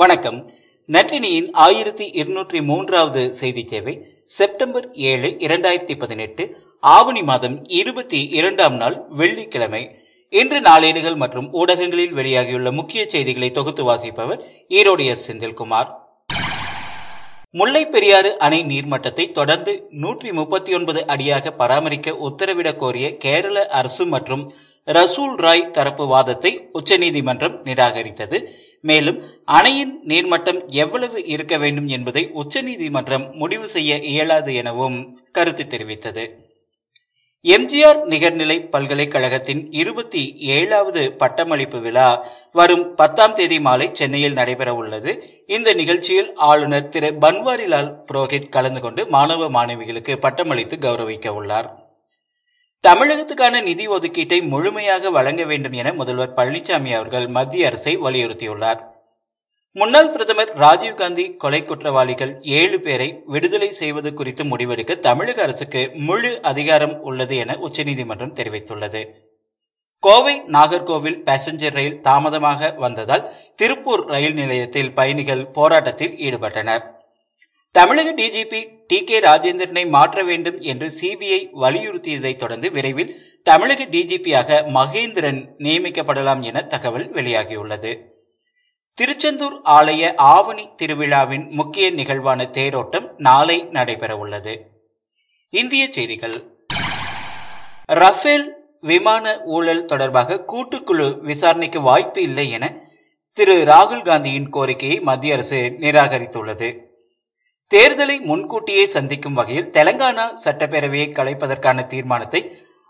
வணக்கம். நற்றினியின் ஆயிரத்தி இருநூற்றி மூன்றாவது செய்தி சேவை செப்டம்பர் ஏழு இரண்டாயிரத்தி பதினெட்டு ஆவணி மாதம் இருபத்தி இரண்டாம் நாள் வெள்ளிக்கிழமை. இன்று நாளேடுகள் மற்றும் ஊடகங்களில் வெளியாகியுள்ள முக்கிய செய்திகளை தொகுத்து வாசிப்பவர் ஈரோடு எஸ். செந்தில்குமார். முல்லை பெரியாறு அணை நீர்மட்டத்தை தொடர்ந்து நூற்றி முப்பத்தி ஒன்பது அடியாக பராமரிக்க உத்தரவிடக் கோரிய கேரள அரசு மற்றும் ரசூல் ராய் தரப்பு வாதத்தை உச்சநீதிமன்றம் நிராகரித்தது. மேலும் அணையின் நீர்மட்டம் எவ்வளவு இருக்க வேண்டும் என்பதை உச்சநீதிமன்றம் முடிவு செய்ய இயலாது எனவும் கருத்து தெரிவித்தது. எம்ஜிஆர் நிகர்நிலை பல்கலைக்கழகத்தின் இருபத்தி ஏழாவது பட்டமளிப்பு விழா வரும் பத்தாம் தேதி மாலை சென்னையில் நடைபெற உள்ளது. இந்த நிகழ்ச்சியில் ஆளுநர் திரு பன்வாரிலால் புரோஹித் கலந்து கொண்டு மாணவ மாணவிகளுக்கு பட்டமளித்து கௌரவிக்க உள்ளார். தமிழகத்துக்கான நிதி ஒதுக்கீட்டை முழுமையாக வழங்க வேண்டும் என முதல்வர் பழனிசாமி அவர்கள் மத்திய அரசை வலியுறுத்தியுள்ளார். முன்னாள் பிரதமர் ராஜீவ்காந்தி கொலை குற்றவாளிகள் ஏழு பேரை விடுதலை செய்வது குறித்து முடிவெடுக்க தமிழக அரசுக்கு முழு அதிகாரம் உள்ளது என உச்சநீதிமன்றம் தெரிவித்துள்ளது. கோவை நாகர்கோவில் பேசஞ்சர் ரயில் தாமதமாக வந்ததால் திருப்பூர் ரயில் நிலையத்தில் பயணிகள் போராட்டத்தில் ஈடுபட்டனர். தமிழக டிஜிபி டி கே ராஜேந்திரனை மாற்ற வேண்டும் என்று சிபிஐ வலியுறுத்தியதை தொடர்ந்து விரைவில் தமிழக டிஜிபியாக மகேந்திரன் நியமிக்கப்படலாம் என தகவல் வெளியாகியுள்ளது. திருச்செந்தூர் ஆலய ஆவணி திருவிழாவின் முக்கிய நிகழ்வான தேரோட்டம் நாளை நடைபெற உள்ளது. இந்திய செய்திகள். ரஃபேல் விமான ஊழல் தொடர்பாக கூட்டுக்குழு விசாரணைக்கு வாய்ப்பு இல்லை என திரு ராகுல் காந்தியின் கோரிக்கையை மத்திய அரசு நிராகரித்துள்ளது. தேர்தலை முன்கூட்டியே சந்திக்கும் வகையில் தெலங்கானா சட்டப்பேரவையை கலைப்பதற்கான தீர்மானத்தை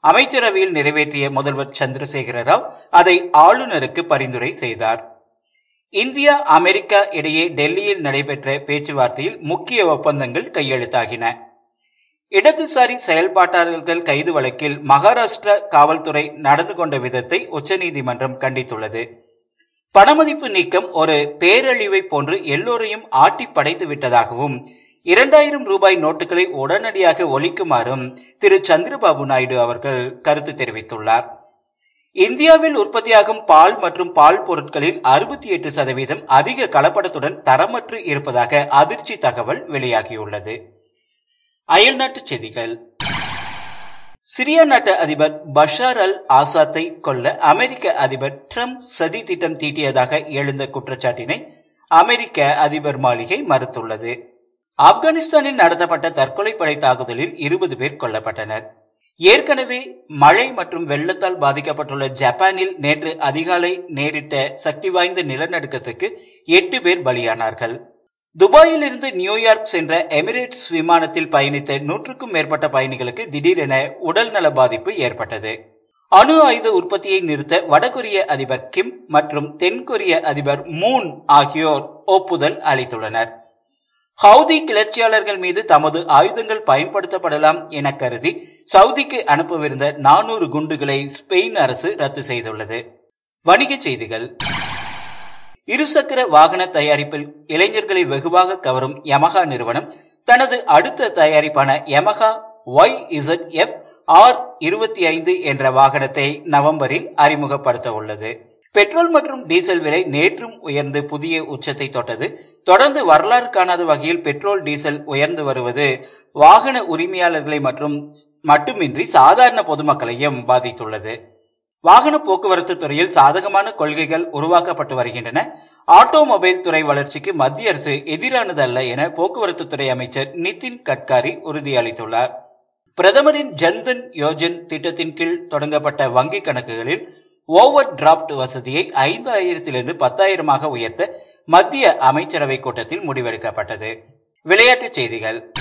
அமைச்சரவையில் நிறைவேற்றிய முதல்வர் சந்திரசேகர ராவ் அதை ஆளுநருக்கு பரிந்துரை செய்தார். இந்தியா அமெரிக்கா இடையே டெல்லியில் நடைபெற்ற பேச்சுவார்த்தையில் முக்கிய ஒப்பந்தங்கள் கையெழுத்தாகின. இடதுசாரி செயல்பாட்டாளர்கள் கைது வழக்கில் மகாராஷ்டிரா காவல்துறை நடந்து கொண்ட விதத்தை உச்சநீதிமன்றம் கண்டித்துள்ளது. பணமதிப்பு நீக்கம் ஒரு பேரழிவை போன்று எல்லோரையும் ஆட்டி படைத்து விட்டதாகவும் இரண்டாயிரம் ரூபாய் நோட்டுகளை உடனடியாக ஒழிக்குமாறும் திரு. சந்திரபாபு நாயுடு அவர்கள் கருத்து தெரிவித்துள்ளார். இந்தியாவில் உற்பத்தியாகும் பால் மற்றும் பால் பொருட்களில் அறுபத்தி எட்டு சதவீதம் அதிக கலப்படத்துடன் தரமற்று இருப்பதாக அதிர்ச்சி தகவல் வெளியாகியுள்ளது. அயல்நாட்டுச் செய்திகள். சிரியா நாட்டு அதிபர் பஷார் அல் ஆசாத்தை கொல்ல அமெரிக்க அதிபர் ட்ரம்ப் சதி திட்டம் தீட்டியதாக எழுந்த குற்றச்சாட்டினை அமெரிக்க அதிபர் மாளிகை மறுத்துள்ளது. ஆப்கானிஸ்தானில் நடத்தப்பட்ட தற்கொலை படை தாக்குதலில் இருபது பேர் கொல்லப்பட்டனர். ஏற்கனவே மழை மற்றும் வெள்ளத்தால் பாதிக்கப்பட்டுள்ள ஜப்பானில் நேற்று அதிகாலை நேரிட்ட சக்தி வாய்ந்த நிலநடுக்கத்துக்கு எட்டு பேர் பலியானார்கள். துபாயில் இருந்து நியூயார்க் சென்ற எமிரேட்ஸ் விமானத்தில் பயணித்த நூற்றுக்கும் மேற்பட்ட பயணிகளுக்கு திடீரென உடல்நல பாதிப்பு ஏற்பட்டது. அணு ஆயுத உற்பத்தியை நிறுத்த வடகொரிய அதிபர் கிம் மற்றும் தென்கொரிய அதிபர் மூன் ஆகியோர் ஒப்புதல் அளித்துள்ளனர். ஹவுதி கிளர்ச்சியாளர்கள் மீது தமது ஆயுதங்கள் பயன்படுத்தப்படலாம் என கருதி சவுதிக்கு அனுப்பவிருந்த நானூறு குண்டுகளை ஸ்பெயின் அரசு ரத்து செய்துள்ளது. வணிகச் செய்திகள். இருசக்கர வாகன தயாரிப்பில் இளைஞர்களை வெகுவாக கவரும் யமகா நிறுவனம் தனது அடுத்த தயாரிப்பான Yamaha Y Z F R இருபத்தி ஐந்து என்ற வாகனத்தை நவம்பரில் அறிமுகப்படுத்த உள்ளது பெட்ரோல் மற்றும் டீசல் விலை நேற்றும் உயர்ந்து புதிய உச்சத்தை தொட்டது. தொடர்ந்து வரலாறு காணாத வகையில் பெட்ரோல் டீசல் உயர்ந்து வருவது வாகன உரிமையாளர்களை மற்றும் மட்டுமின்றி சாதாரண பொதுமக்களையும் பாதித்துள்ளது. வாகன போக்குவரத்து துறையில் சாதகமான கொள்கைகள் உருவாக்கப்பட்டு வருகின்றன. ஆட்டோமொபைல் துறை வளர்ச்சிக்கு மத்திய அரசு எதிரானது அல்ல என போக்குவரத்து துறை அமைச்சர் நிதின் கட்காரி உறுதியளித்துள்ளார். பிரதமரின் ஜன்தன் யோஜன் திட்டத்தின் கீழ் தொடங்கப்பட்ட வங்கிக் கணக்குகளில் ஓவர் டிராப்ட் வசதியை ஐந்தாயிரத்திலிருந்து பத்தாயிரமாக உயர்த்த மத்திய அமைச்சரவை கூட்டத்தில் முடிவெடுக்கப்பட்டது. விளையாட்டுச் செய்திகள்.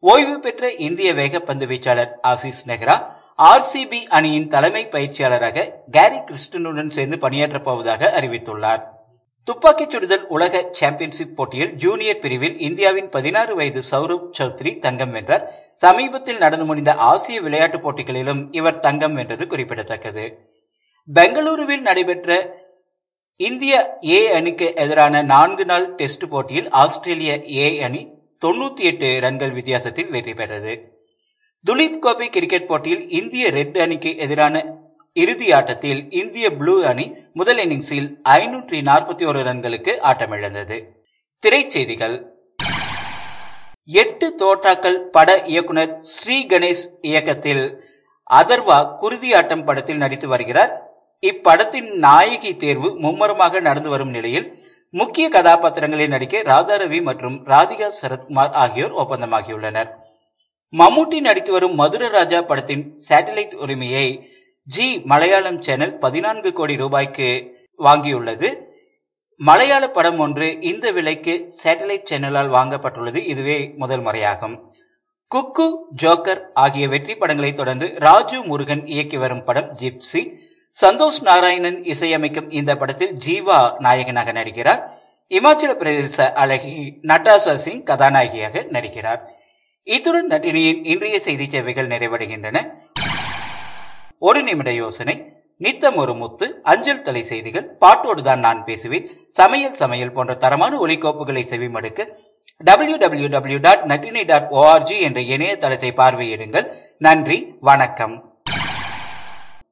ஓய்வு பெற்ற இந்திய வேகப்பந்து வீச்சாளர் ஆசிஸ் நெஹ்ரா ஆர்சிபி அணியின் தலைமை பயிற்சியாளராக கேரி கிறிஸ்டனுடன் சேர்ந்து பணியாற்றப் போவதாக அறிவித்துள்ளார். துப்பாக்கிச் சுடுதல் உலக சாம்பியன்ஷிப் போட்டியில் ஜூனியர் பிரிவில் இந்தியாவின் பதினாறு வயது சௌரவ் சௌத்ரி தங்கம் வென்றார். சமீபத்தில் நடந்து முடிந்த ஆசிய விளையாட்டுப் போட்டிகளிலும் இவர் தங்கம் வென்றது குறிப்பிடத்தக்கது. பெங்களூருவில் நடைபெற்ற இந்திய ஏ அணிக்கு எதிரான நான்கு நாள் டெஸ்ட் போட்டியில் ஆஸ்திரேலிய ஏ அணி தொன்னூத்தி எட்டு ரன்கள் வித்தியாசத்தில் வெற்றி பெற்றது. துலீப் கோப்பை கிரிக்கெட் போட்டியில் இந்திய ரெட் அணிக்கு எதிரான இறுதி ஆட்டத்தில் இந்திய ப்ளூ அணி முதல் இன்னிங்ஸில் ஐநூற்றி நாற்பத்தி ஒரு ரன்களுக்கு ஆட்டமிழந்தது. திரைச்செய்திகள். எட்டு தோட்டாக்கள் பட இயக்குனர் ஸ்ரீ கணேஷ் இயக்கத்தில் அதர்வா குருதியாட்டம் படத்தில் நடித்து வருகிறார். இப்படத்தின் நாயகி தேர்வு மும்முரமாக நடந்து வரும் நிலையில் முக்கிய கதாபாத்திரங்களில் நடிக்க ராதாரவி மற்றும் ராதிகா சரத்குமார் ஆகியோர் ஒப்பந்தமாகியுள்ளனர். மம்முட்டி நடித்து வரும் மதுர ராஜா படத்தின் சேட்டலைட் உரிமையை ஜி மலையாளம் சேனல் பதினான்கு கோடி ரூபாய்க்கு வாங்கியுள்ளது. மலையாள படம் ஒன்று இந்த விலைக்கு சேட்டலைட் சேனலால் வாங்கப்பட்டுள்ளது. இதுவே முதல் முறையாகும். குக்கு ஜோக்கர் ஆகிய வெற்றி படங்களை தொடர்ந்து ராஜு முருகன் இயக்கி வரும் படம் ஜிப்சி. சந்தோஷ் நாராயணன் இசையமைக்கும் இந்த படத்தில் ஜீவா நாயகனாக நடிக்கிறார். இமாச்சல பிரதேச அழகி நட்டாசா சிங் கதாநாயகியாக நடிக்கிறார். இத்துடன் நட்டினியின் இன்றைய செய்தி சேவைகள் நிறைவடைகின்றன. ஒரு நிமிட யோசனை. நித்தம் ஒரு முத்து அஞ்சல் தலை செய்திகள். பாட்டோடுதான் நான் பேசுவேன். சமையல் சமையல் போன்ற தரமான ஒலிக்கோப்புகளை செவிமடுக்க டபிள்யூ டபிள்யூ டபிள்யூ டாட் நட்டினை டாட் ஓஆர்ஜி என்ற இணையதளத்தை பார்வையிடுங்கள். நன்றி வணக்கம்.